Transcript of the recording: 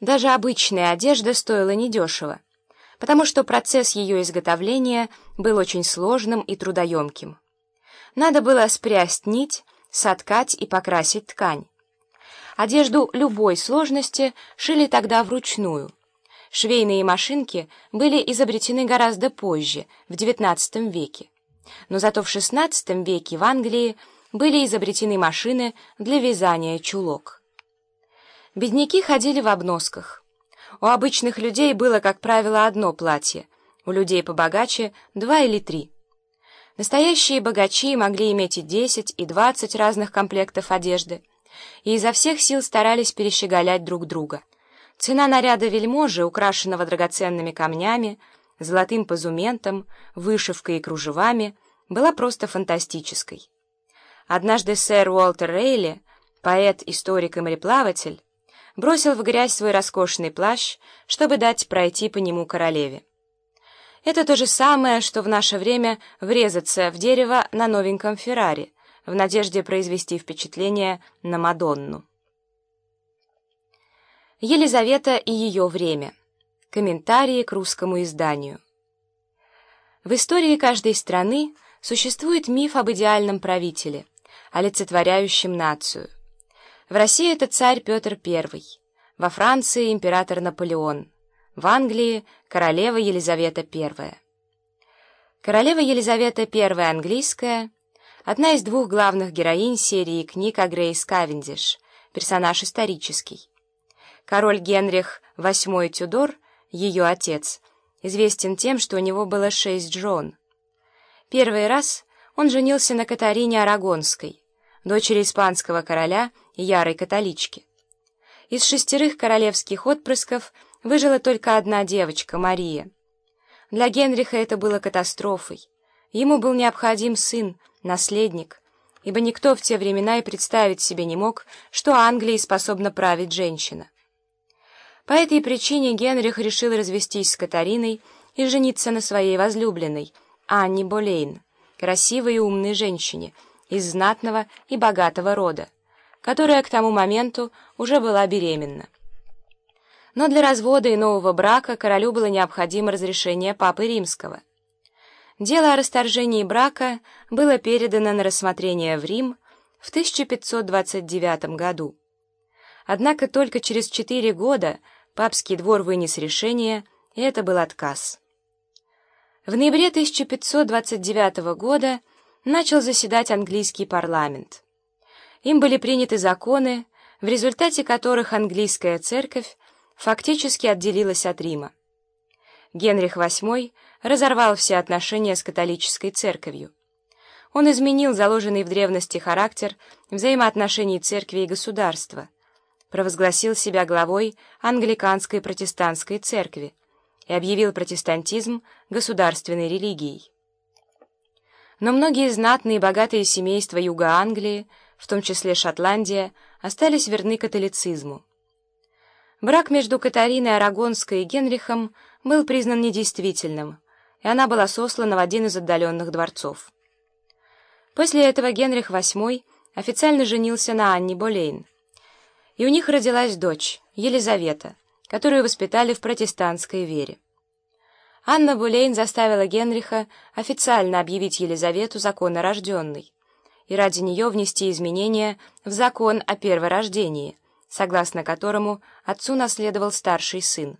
Даже обычная одежда стоила недешево, потому что процесс ее изготовления был очень сложным и трудоемким. Надо было спрясть нить, соткать и покрасить ткань. Одежду любой сложности шили тогда вручную. Швейные машинки были изобретены гораздо позже, в XIX веке. Но зато в XVI веке в Англии были изобретены машины для вязания чулок. Бедняки ходили в обносках. У обычных людей было, как правило, одно платье, у людей побогаче — два или три. Настоящие богачи могли иметь и десять, и двадцать разных комплектов одежды, и изо всех сил старались перещеголять друг друга. Цена наряда вельможи, украшенного драгоценными камнями, золотым позументом, вышивкой и кружевами, была просто фантастической. Однажды сэр Уолтер Рейли, поэт, историк и мореплаватель, бросил в грязь свой роскошный плащ, чтобы дать пройти по нему королеве. Это то же самое, что в наше время врезаться в дерево на новеньком Феррари, в надежде произвести впечатление на Мадонну. Елизавета и ее время. Комментарии к русскому изданию. В истории каждой страны существует миф об идеальном правителе, олицетворяющем нацию. В России это царь Петр I, во Франции император Наполеон, в Англии королева Елизавета I. Королева Елизавета I английская — одна из двух главных героинь серии книг о Грейс Кавендиш, персонаж исторический. Король Генрих VIII Тюдор, ее отец, известен тем, что у него было шесть жен. Первый раз он женился на Катарине Арагонской, дочери испанского короля ярой католички. Из шестерых королевских отпрысков выжила только одна девочка, Мария. Для Генриха это было катастрофой. Ему был необходим сын, наследник, ибо никто в те времена и представить себе не мог, что Англией способна править женщина. По этой причине Генрих решил развестись с Катариной и жениться на своей возлюбленной, Анне Болейн, красивой и умной женщине, из знатного и богатого рода, которая к тому моменту уже была беременна. Но для развода и нового брака королю было необходимо разрешение Папы Римского. Дело о расторжении брака было передано на рассмотрение в Рим в 1529 году. Однако только через четыре года папский двор вынес решение, и это был отказ. В ноябре 1529 года начал заседать английский парламент. Им были приняты законы, в результате которых английская церковь фактически отделилась от Рима. Генрих VIII разорвал все отношения с католической церковью. Он изменил заложенный в древности характер взаимоотношений церкви и государства, провозгласил себя главой англиканской протестантской церкви и объявил протестантизм государственной религией. Но многие знатные и богатые семейства Юга Англии, в том числе Шотландия, остались верны католицизму. Брак между Катариной Арагонской и Генрихом был признан недействительным, и она была сослана в один из отдаленных дворцов. После этого Генрих VIII официально женился на Анне Болейн, и у них родилась дочь, Елизавета, которую воспитали в протестантской вере. Анна Булейн заставила Генриха официально объявить Елизавету законнорожденной и ради нее внести изменения в закон о перворождении, согласно которому отцу наследовал старший сын.